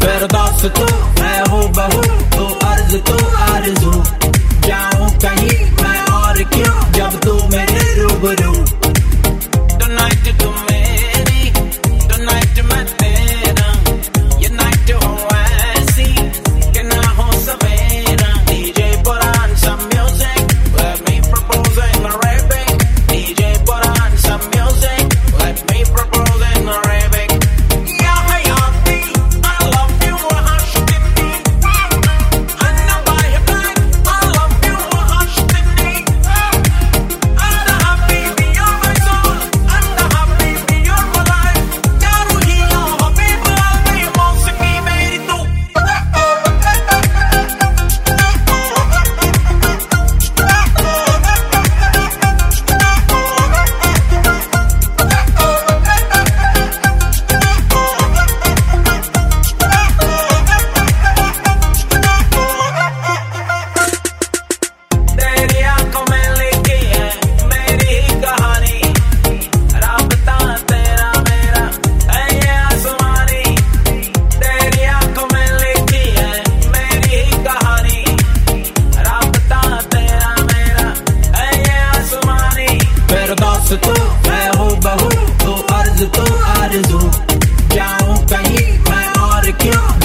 Perdón si tú me roba, tu arzo, tu arzo. आ जाऊँ कहीं मैं और क्यों